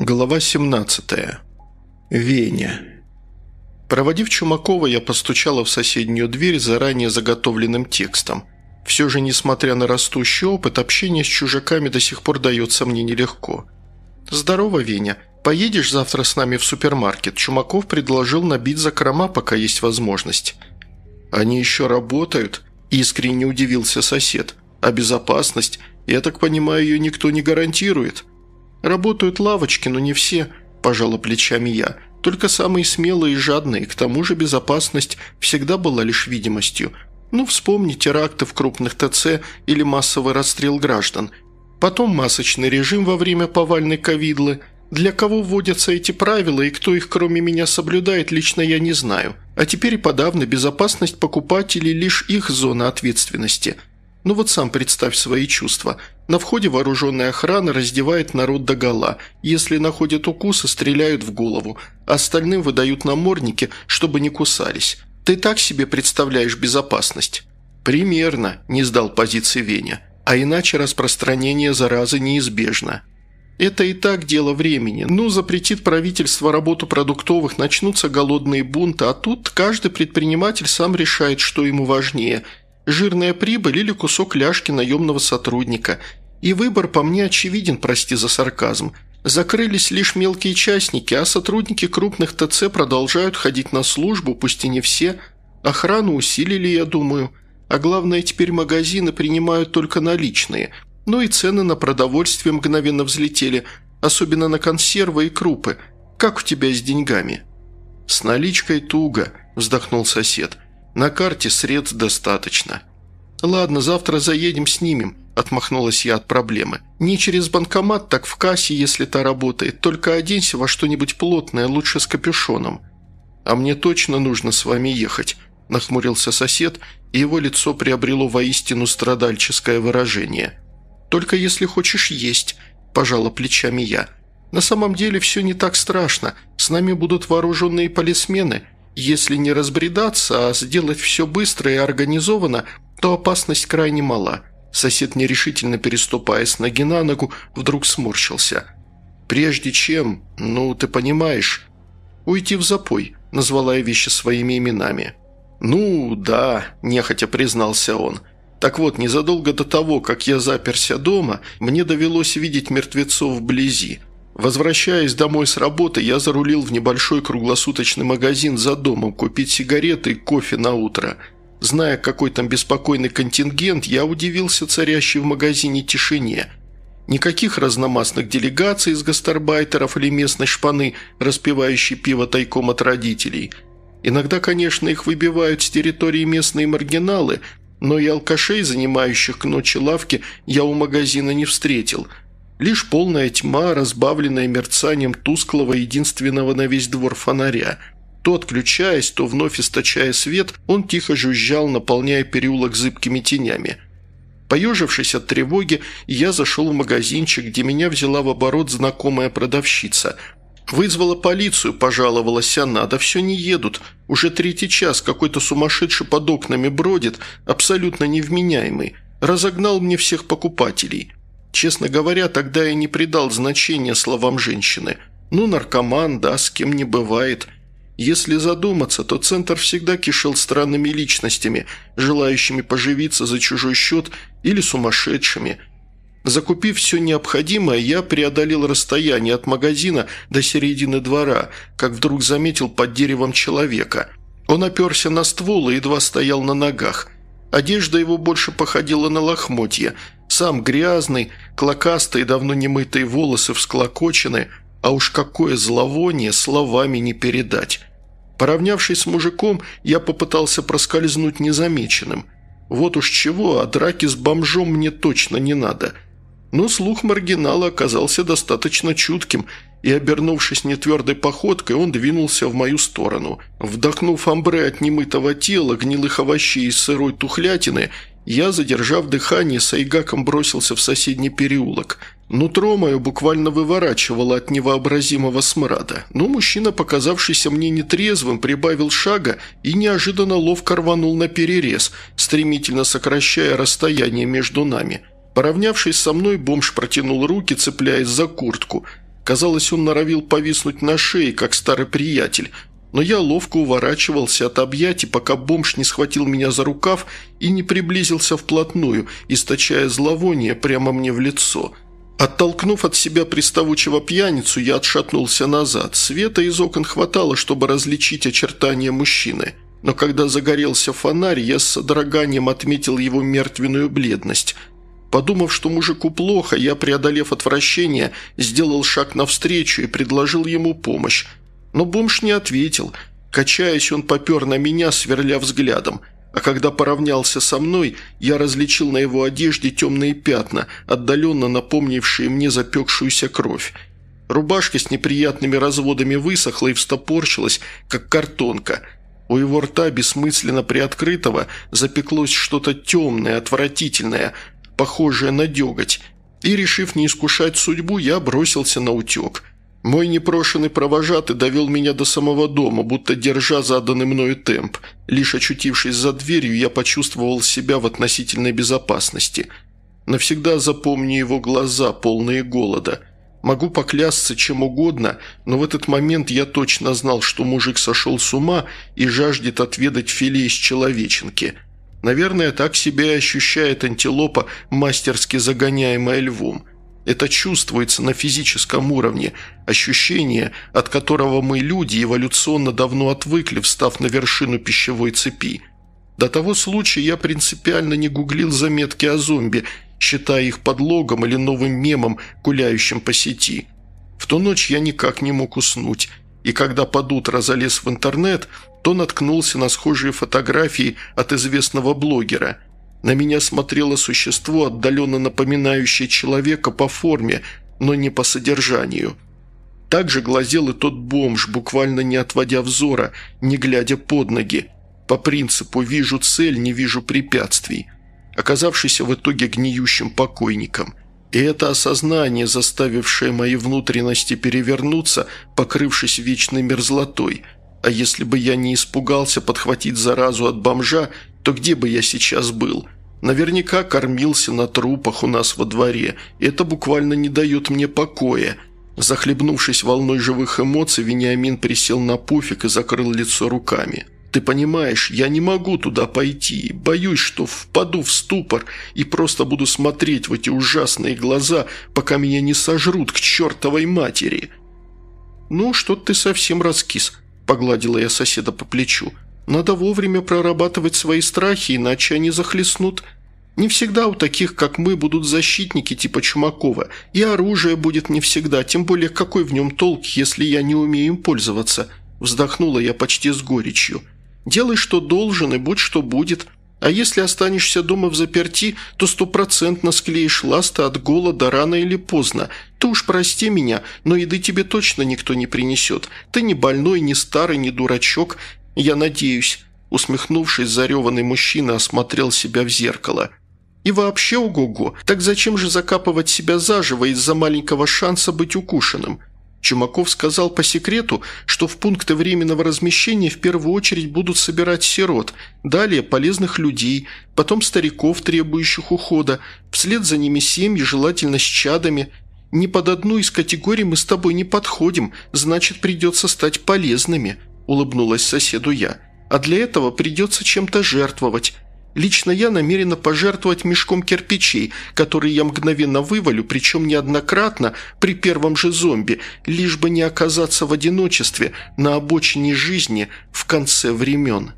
Глава 17. Веня. Проводив Чумакова, я постучала в соседнюю дверь заранее заготовленным текстом. Все же, несмотря на растущий опыт, общение с чужаками до сих пор дается мне нелегко. «Здорово, Веня. Поедешь завтра с нами в супермаркет?» Чумаков предложил набить закрома, пока есть возможность. «Они еще работают?» – искренне удивился сосед. «А безопасность? Я так понимаю, ее никто не гарантирует?» «Работают лавочки, но не все», – пожала плечами я. «Только самые смелые и жадные. К тому же безопасность всегда была лишь видимостью. Ну, вспомни теракты в крупных ТЦ или массовый расстрел граждан. Потом масочный режим во время повальной ковидлы. Для кого вводятся эти правила и кто их кроме меня соблюдает, лично я не знаю. А теперь и подавно безопасность покупателей – лишь их зона ответственности – ну вот сам представь свои чувства. На входе вооруженная охрана раздевает народ до гола. Если находят укусы, стреляют в голову. Остальным выдают намордники, чтобы не кусались. Ты так себе представляешь безопасность?» «Примерно», – не сдал позиции Веня. «А иначе распространение заразы неизбежно». Это и так дело времени. Ну, запретит правительство работу продуктовых, начнутся голодные бунты, а тут каждый предприниматель сам решает, что ему важнее – жирная прибыль или кусок ляжки наемного сотрудника. И выбор по мне очевиден, прости за сарказм. Закрылись лишь мелкие частники, а сотрудники крупных ТЦ продолжают ходить на службу, пусть и не все. Охрану усилили, я думаю. А главное, теперь магазины принимают только наличные. Ну и цены на продовольствие мгновенно взлетели, особенно на консервы и крупы. Как у тебя с деньгами?» «С наличкой туго», – вздохнул сосед – на карте средств достаточно». «Ладно, завтра заедем, снимем», – отмахнулась я от проблемы. «Не через банкомат, так в кассе, если та работает. Только оденься во что-нибудь плотное, лучше с капюшоном». «А мне точно нужно с вами ехать», – нахмурился сосед, и его лицо приобрело воистину страдальческое выражение. «Только если хочешь есть», – пожала плечами я. «На самом деле все не так страшно. С нами будут вооруженные полисмены. Если не разбредаться, а сделать все быстро и организованно, то опасность крайне мала. Сосед, нерешительно переступая с ноги на ногу, вдруг сморщился. «Прежде чем, ну, ты понимаешь, уйти в запой», – назвала я вещи своими именами. «Ну, да», – нехотя признался он. «Так вот, незадолго до того, как я заперся дома, мне довелось видеть мертвецов вблизи. Возвращаясь домой с работы, я зарулил в небольшой круглосуточный магазин за домом купить сигареты и кофе на утро. Зная, какой там беспокойный контингент, я удивился царящей в магазине тишине. Никаких разномастных делегаций из гастарбайтеров или местной шпаны, распивающей пиво тайком от родителей. Иногда, конечно, их выбивают с территории местные маргиналы, но и алкашей, занимающих к ночи лавки, я у магазина не встретил – Лишь полная тьма, разбавленная мерцанием тусклого единственного на весь двор фонаря. То отключаясь, то вновь источая свет, он тихо жужжал, наполняя переулок зыбкими тенями. Поежившись от тревоги, я зашел в магазинчик, где меня взяла в оборот знакомая продавщица. Вызвала полицию, пожаловалась она, да все не едут. Уже третий час какой-то сумасшедший под окнами бродит, абсолютно невменяемый. Разогнал мне всех покупателей. Честно говоря, тогда я не придал значения словам женщины. Ну, наркоман, да, с кем не бывает. Если задуматься, то центр всегда кишел странными личностями, желающими поживиться за чужой счет или сумасшедшими. Закупив все необходимое, я преодолел расстояние от магазина до середины двора, как вдруг заметил под деревом человека. Он оперся на ствол и едва стоял на ногах. Одежда его больше походила на лохмотья – сам грязный, клокастые, давно немытые волосы всклокочены, а уж какое зловоние словами не передать. Поравнявшись с мужиком, я попытался проскользнуть незамеченным. Вот уж чего, а драки с бомжом мне точно не надо. Но слух маргинала оказался достаточно чутким, и, обернувшись нетвердой походкой, он двинулся в мою сторону. Вдохнув амбре от немытого тела, гнилых овощей и сырой тухлятины, я, задержав дыхание, с айгаком бросился в соседний переулок. Нутро мое буквально выворачивало от невообразимого смрада. Но мужчина, показавшийся мне нетрезвым, прибавил шага и неожиданно ловко рванул на перерез, стремительно сокращая расстояние между нами. Поравнявшись со мной, бомж протянул руки, цепляясь за куртку – Казалось, он норовил повиснуть на шее, как старый приятель, но я ловко уворачивался от объятий, пока бомж не схватил меня за рукав и не приблизился вплотную, источая зловоние прямо мне в лицо. Оттолкнув от себя приставучего пьяницу, я отшатнулся назад. Света из окон хватало, чтобы различить очертания мужчины. Но когда загорелся фонарь, я с содроганием отметил его мертвенную бледность. Подумав, что мужику плохо, я, преодолев отвращение, сделал шаг навстречу и предложил ему помощь. Но бомж не ответил. Качаясь, он попер на меня, сверля взглядом. А когда поравнялся со мной, я различил на его одежде темные пятна, отдаленно напомнившие мне запекшуюся кровь. Рубашка с неприятными разводами высохла и встопорчилась, как картонка. У его рта, бессмысленно приоткрытого, запеклось что-то темное, отвратительное, похожее на деготь. И, решив не искушать судьбу, я бросился на утек – мой непрошенный провожатый довел меня до самого дома, будто держа заданный мною темп. Лишь очутившись за дверью, я почувствовал себя в относительной безопасности. Навсегда запомню его глаза, полные голода. Могу поклясться чем угодно, но в этот момент я точно знал, что мужик сошел с ума и жаждет отведать филе из человеченки. Наверное, так себя ощущает антилопа, мастерски загоняемая львом. Это чувствуется на физическом уровне, ощущение, от которого мы, люди, эволюционно давно отвыкли, встав на вершину пищевой цепи. До того случая я принципиально не гуглил заметки о зомби, считая их подлогом или новым мемом, гуляющим по сети. В ту ночь я никак не мог уснуть, и когда под утро залез в интернет, то наткнулся на схожие фотографии от известного блогера – на меня смотрело существо, отдаленно напоминающее человека по форме, но не по содержанию. Также глазел и тот бомж, буквально не отводя взора, не глядя под ноги. По принципу «вижу цель, не вижу препятствий», оказавшийся в итоге гниющим покойником. И это осознание, заставившее мои внутренности перевернуться, покрывшись вечной мерзлотой. А если бы я не испугался подхватить заразу от бомжа, то где бы я сейчас был? Наверняка кормился на трупах у нас во дворе, это буквально не дает мне покоя. Захлебнувшись волной живых эмоций, Вениамин присел на пуфик и закрыл лицо руками. «Ты понимаешь, я не могу туда пойти. Боюсь, что впаду в ступор и просто буду смотреть в эти ужасные глаза, пока меня не сожрут к чертовой матери». «Ну, что ты совсем раскис», – погладила я соседа по плечу. Надо вовремя прорабатывать свои страхи, иначе они захлестнут. Не всегда у таких, как мы, будут защитники типа Чумакова, и оружие будет не всегда, тем более какой в нем толк, если я не умею им пользоваться. Вздохнула я почти с горечью. Делай, что должен, и будь, что будет. А если останешься дома в заперти, то стопроцентно склеишь ласты от голода рано или поздно. Ты уж прости меня, но еды тебе точно никто не принесет. Ты не больной, не старый, не дурачок, «Я надеюсь», – усмехнувшись, зареванный мужчина осмотрел себя в зеркало. «И вообще, ого-го, так зачем же закапывать себя заживо из-за маленького шанса быть укушенным?» Чумаков сказал по секрету, что в пункты временного размещения в первую очередь будут собирать сирот, далее полезных людей, потом стариков, требующих ухода, вслед за ними семьи, желательно с чадами. Ни под одну из категорий мы с тобой не подходим, значит придется стать полезными улыбнулась соседу я. «А для этого придется чем-то жертвовать. Лично я намерена пожертвовать мешком кирпичей, который я мгновенно вывалю, причем неоднократно, при первом же зомби, лишь бы не оказаться в одиночестве на обочине жизни в конце времен».